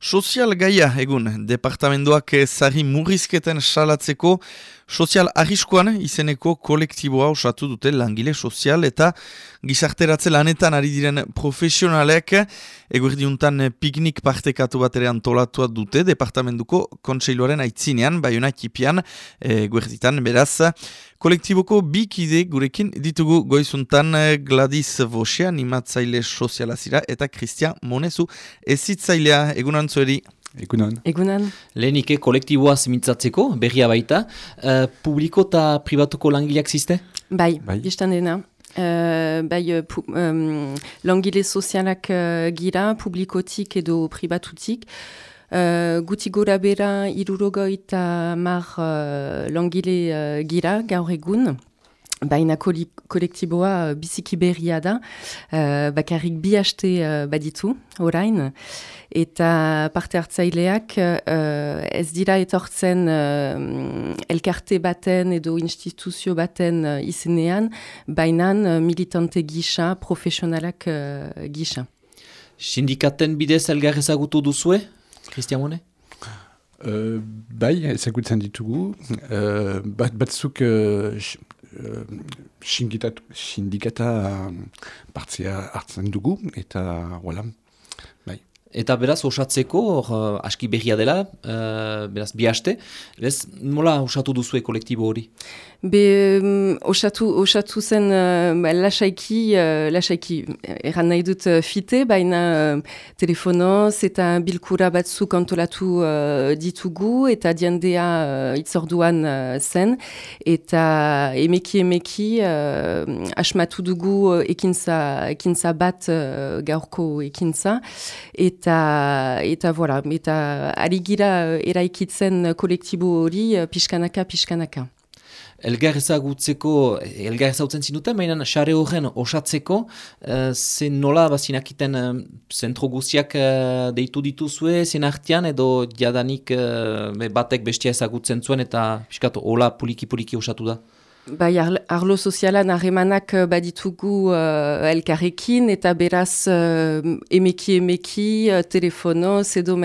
Sozial gaia egun, departamentoak zari murrizketen salatzeko sozial arriskoan izeneko kolektiboa osatu dute langile sozial eta gizarteratze lanetan ari diren profesionalek. Eguerdiuntan piknik partekatu bat ere dute departamentuko kontseiloaren aitzinean, baiona kipian eguerditan beraz kolektiboko bikide gurekin ditugu goizuntan Gladys Vosea, animatzaile sozialazira eta Christian Monezu ezitzailea egunan zueri. Egunan. Egunan. Lehenike kolektiboa zemitzatzeko, berria baita. Uh, publiko eta privatuko langileak ziste? Bai, bai. biztan dena. Uh, bai, pu, um, langile sozialak uh, gira, publikotik edo privatutik. Uh, guti gora bera, irurogoi eta mar uh, langile uh, gira, gaur egun. Baina kolektiboa biziki berria da, uh, bakarrik bi haste uh, baditu, orain eta parte hartzaileak uh, ez dira etortzen uh, elkarte baten edo instituzio baten uh, izenean, bainan uh, militante gisa, profesionalak uh, gisa. Sindikaten bidez elgar ezagutu duzue, Christian Mone? Uh, bai, ezagutzen ditugu. Uh, bat, batzuk uh, sindikata partzea hartzen dugu, eta, voilà, Eta beraz, osatzeko, uh, aski berria dela, uh, beraz, bi haste, beraz, nola osatu duzue kolektibo hori? Be, um, osatu, osatu zen uh, lasaiki, uh, lasaiki, erran nahi dut fite, baina uh, telefonoz eta bilkura batzuk antolatu uh, ditugu, eta diandea uh, itzorduan uh, zen, eta emeki emeki uh, asmatu dugu ekintza, ekintza bat uh, gaurko ekintza, eta, eta, voilà, eta arigira eraikitzen kolektibo hori uh, pixkanaka, pixkanaka elgar ezagutzeko, elgar ezagutzen zinuten, baina xare horren osatzeko, uh, zen nola bazinakiten zentro guziak uh, deitu dituzue, zen artian, edo jadanik uh, batek bestia ezagutzen zuen, eta piskat, hola puliki-puliki osatu da? Bai, arlo sozialan harremanak uh, baditugu uh, elkarrekin eta beraz uh, emeki emeki uh, telefono, edo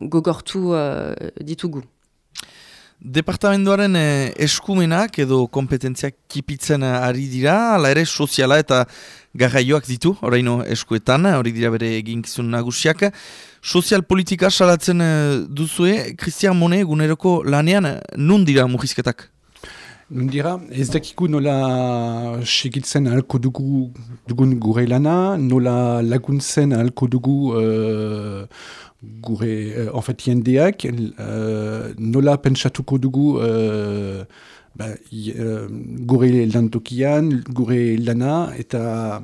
gogortu uh, ditugu. Departamentoaren eskumenak edo kompetentziak kipitzen ari dira, ala ere soziala eta garraioak ditu, oraino eskuetan, hori dira bere eginkizun nagusiak. Sozial politika salatzen eh, duzue, Christian Mone, guneroko lanean, eh, nun dira mugizketak? Dira, ez nola segitzen ahalko dugu dugun gure lana, nola laguntzen ahalko dugu uh, gure, uh, en fait, jendeak, uh, nola pentsatuko dugu uh, ba, uh, lantokian, gure lana, eta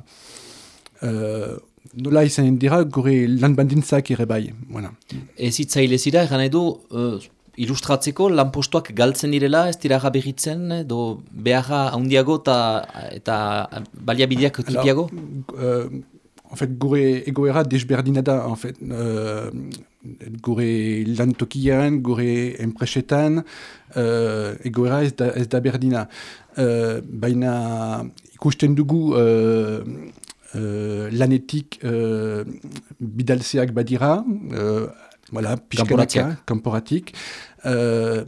nola izan dira gure lan bandintzak ere bai. Ilustratzeko lan postuak galtzen direla, ez dira berritzen, edo beharra handiago eta, eta baliabideak tipiago? Uh, en fait, gure egoera desberdina da, en fait, uh, gure lan tokian, gure enpresetan, uh, egoera ez da, ez da berdina. Uh, baina ikusten dugu uh, lanetik uh, bidalzeak badira, uh, voilà, pixkanaka, kamporatik, uh,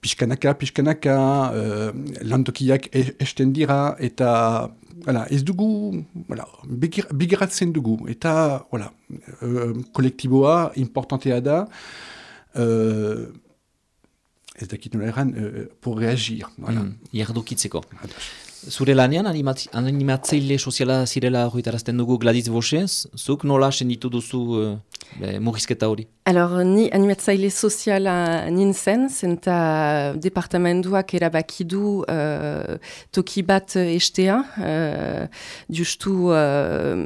pixkanaka, pixkanaka, uh, lantokiak e, esten dira, eta voilà, ez dugu, voilà, bigiratzen dugu, eta voilà, uh, kolektiboa importantea da, uh, ez dakit nola erran, uh, pour reagir. Voilà. Mm, Iardukitzeko. Zure lanean animatzeile soziala zirela horretarazten dugu Gladys Boschez, zuk nola senditu duzu uh, mugizketa hori? Alors, ni animatzaile soziala nintzen, zenta departamentuak erabaki du uh, toki bat estea, uh, justu uh,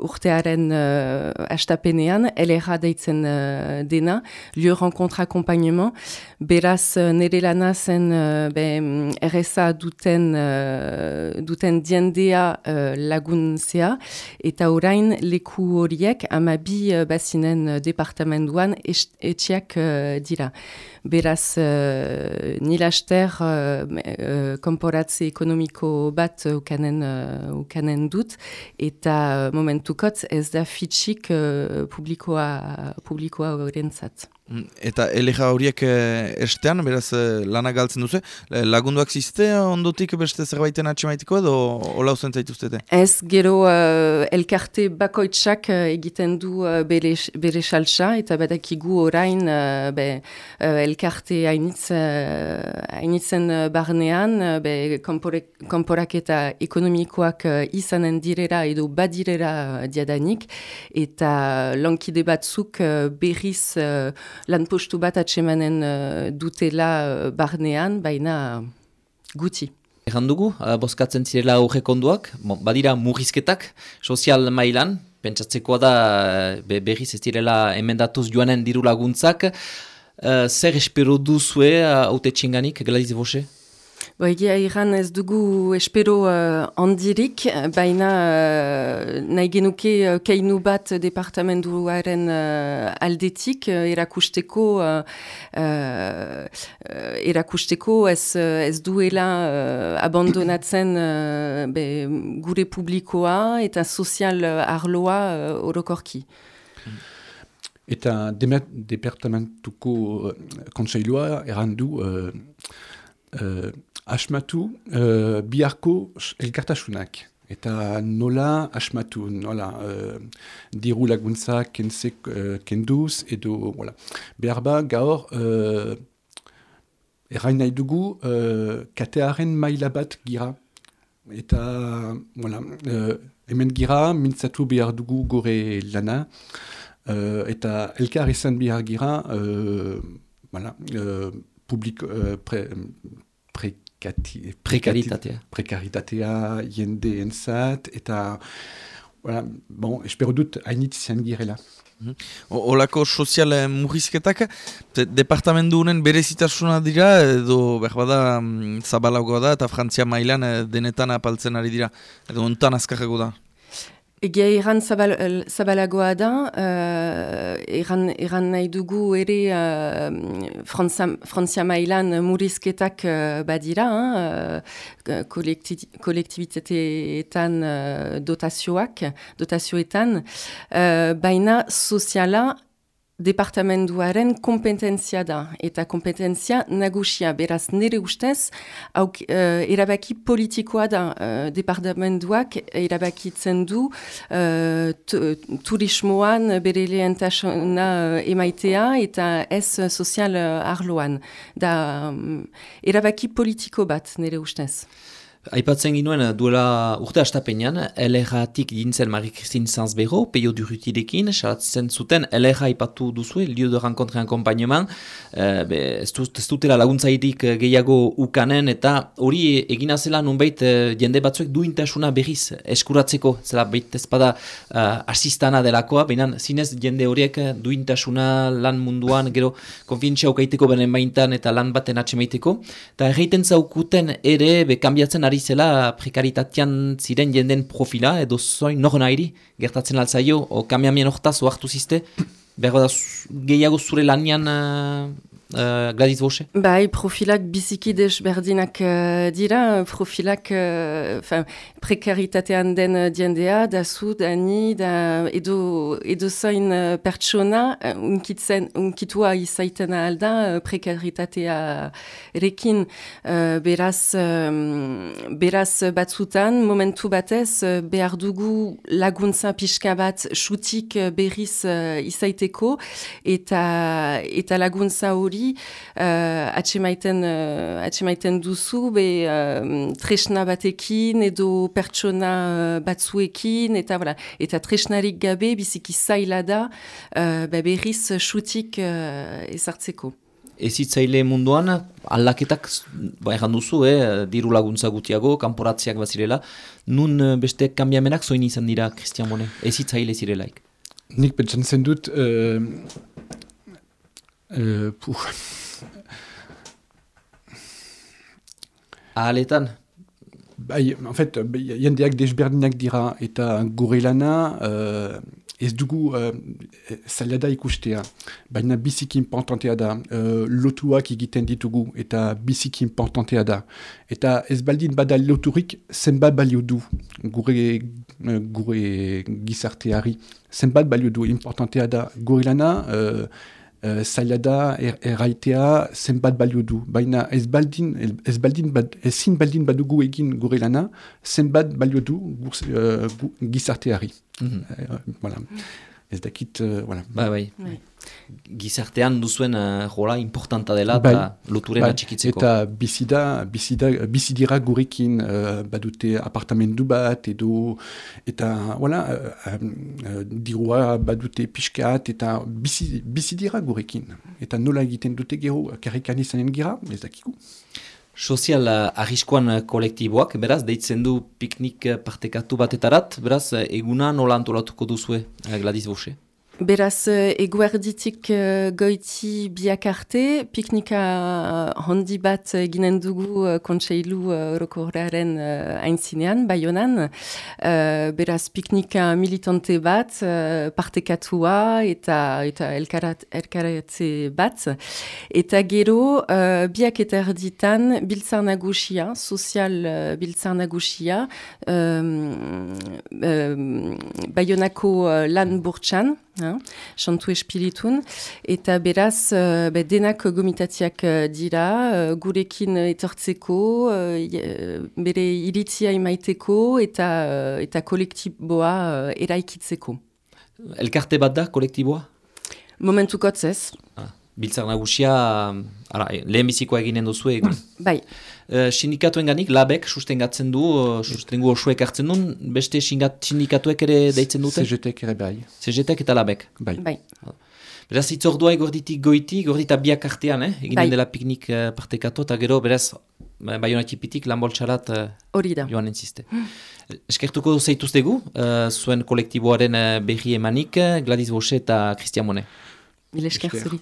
urtearen uh, astapenean, LRA deitzen uh, dena, lieu rencontre accompagnement, beraz nire lana uh, RSA duten, uh, duten diendea uh, laguntzea, eta orain leku horiek amabi uh, bazinen departamentuan lan etxeak dira. Beraz, uh, nilaster uh, komporatze ekonomiko bat ukanen, uh, ukanen dut, eta momentukot ez da fitxik uh, publikoa, publikoa horrentzat. Mm, eta eleja horiek eh, estean, beraz eh, lanak galtzen duzu, lagunduak ziste ondotik beste zerbaiten atxemaitiko edo hola uzen zaituztete? Ez, gero uh, elkarte bakoitzak egiten du uh, bere, bere saltsa eta badakigu orain uh, be, uh, elkarte hainitz, hainitzen barnean, uh, be, komporak eta ekonomikoak uh, izanen direra edo badirera uh, diadanik. Eta lankide batzuk uh, berriz lan postu bat atsemanen uh, dutela uh, barnean, baina guti. Egan dugu, uh, boskatzen zirela horrek onduak, badira murrizketak, sozial mailan, pentsatzekoa da be, berriz ez direla emendatuz joanen diru laguntzak, uh, zer espero duzue haute uh, txinganik, Gladys Boche? Bo, egia iran ez dugu espero uh, handirik, baina uh, nahi genuke uh, keinu bat departamentuaren uh, aldetik uh, erakusteko, uh, uh, erakusteko ez, ez duela uh, abandonatzen uh, be, gure publikoa eta sozial arloa uh, orokorki. Eta departamentuko konseilua errandu uh, uh, asmatu uh, biharko elkartasunak. Eta nola asmatu, nola uh, diru laguntza kense, uh, kenduz, edo, voilà. behar ba, gaur, uh, errain nahi dugu, uh, katearen maila bat gira. Eta, voilà, uh, hemen gira, mintzatu behar dugu gore lana, uh, eta elkar izan behar gira, uh, voilà, uh, publik, uh, pre, pre, prekaritatea. Prekaritatea, jende entzat, eta, voilà, bon, espero dut, hainit izan girela. Mhm. Olako sozial murrizketak, departamentu honen berezitasuna dira, edo berbada mm, zabalagoa da, eta Frantzia mailan eh, denetan apaltzen ari dira, edo ontan azkarrago da. Egia erran zabal, zabalagoa da, uh, nahi dugu ere uh, Frantzia mailan murizketak uh, badira, uh, baina soziala departamentuaren kompetentzia da, eta kompetentzia nagusia, beraz nire ustez, auk, uh, erabaki politikoa da, uh, departamentuak erabakitzen du uh, turismoan bere lehentasuna emaitea eta ez sozial arloan. Da, um, erabaki politiko bat nire ustez. Aipatzen ginuen duela urte astapenean, LRA-tik dintzen Marie-Christine Sanzbero, peio durutidekin, salatzen zuten LRA aipatu duzu, Lio de Rencontre Accompagnement, e, ez dutela laguntzaidik gehiago ukanen, eta hori egina zela nunbait eh, jende batzuek duintasuna berriz eskuratzeko, zela bait ezpada uh, asistana delakoa, baina zinez jende horiek duintasuna lan munduan, gero konfientzia aukaiteko benen baintan eta lan baten atxemaiteko, eta erreiten zaukuten ere, be, kambiatzen ari zela prekaritatean ziren jenden profila edo zoin nor nahi gertatzen altzaio o kamiamien hortaz oartu ziste? Behar da gehiago zure lanian uh, uh, Gladys Boche? Bai, profilak biziki desberdinak uh, dira, profilak uh, prekaritatean den diendea, da zu, da ni, da edo, edo zain uh, pertsona, uh, unkitzen, unkitua izaiten alda uh, prekaritatea rekin, uh, beraz, um, beraz batzutan, momentu batez, uh, behar dugu laguntza pixka bat xutik berriz uh, izaiteko, eta, eta laguntza hori hori uh, atsemaiten, duzu be uh, tresna batekin edo pertsona uh, batzuekin eta, voilà, eta tresnarik gabe biziki zaila da uh, berriz xutik uh, ezartzeko. Ezitzaile munduan, aldaketak, ba egan duzu, eh, diru laguntza gutiago, kanporatziak bazirela, nun beste kambiamenak zoin izan dira, Christian Mone, ezitzaile zirelaik? Nik pentsan dut, Uh, Ahaletan? Bai, en fait, jendeak desberdinak dira eta gure lana uh, ez dugu uh, zaila ikustea. Baina biziki importantea da, uh, lotuak egiten ditugu eta biziki importantea da. Eta ez baldin bada loturik zenbat balio du gure, gure gizarteari. Zenbat balio du importantea da gure lana, uh, uh, zaila da er, erraitea zenbat balio du. Baina ez baldin, ez baldin, bad, ezin baldin badugu egin gure lana, zenbat balio du uh, gizarteari. Mm -hmm. uh, voilà. Ez dakit, uh, voilà. Ba, bai. bai. Gizartean duzuen uh, rola importanta dela bai, eta loturen bai, atxikitzeko. Eta bizida, bizida, bizidira gurekin uh, badute apartamendu bat edo eta voilà, uh, uh, dirua badute pixkat eta bizi, bizidira gurekin. Eta nola egiten dute gero karrikan izanen gira, ez dakiku. Sozial uh, arriskoan kolektiboak, beraz, deitzen du piknik partekatu batetarat, beraz, eguna nola antolatuko duzue, Gladys Boucher? Beraz, eh, eguerditik uh, goiti biak arte, piknika uh, handi bat ginen dugu kontseilu orokorraren uh, aintzinean, baionan. Beraz, piknika militante bat, partekatua eta, eta elkaratze bat. Eta gero, biak eta erditan, biltzar nagusia, sozial biltzar nagusia, um, um, baionako lan burtsan, santu espiritun, eta beraz, uh, be, denak gomitatiak uh, dira, uh, gurekin etortzeko, uh, bere iritzia imaiteko, eta, uh, eta kolektiboa uh, eraikitzeko. Elkarte bat da, kolektiboa? Momentu kotzez. Ah, biltzar nagusia, ara, lehen bizikoa eginen duzu egun. bai. Uh, sindikatuen ganik, labek sustengatzen du, uh, sustengu osuek hartzen duen, beste sindikatuek ere deitzen dute? CGTek ere bai. CGTek eta labek? Bai. bai. Beraz, itzordua egorditik goiti, gordita biak artean, eh? eginen bai. dela piknik uh, partekatu, eta gero, beraz, bai honetipitik, lan boltsarat uh, joan entziste. Eskertuko zeituztegu, uh, zuen kolektiboaren uh, berri emanik, Gladys Bosche eta Christian Monet. Mil esker zuri.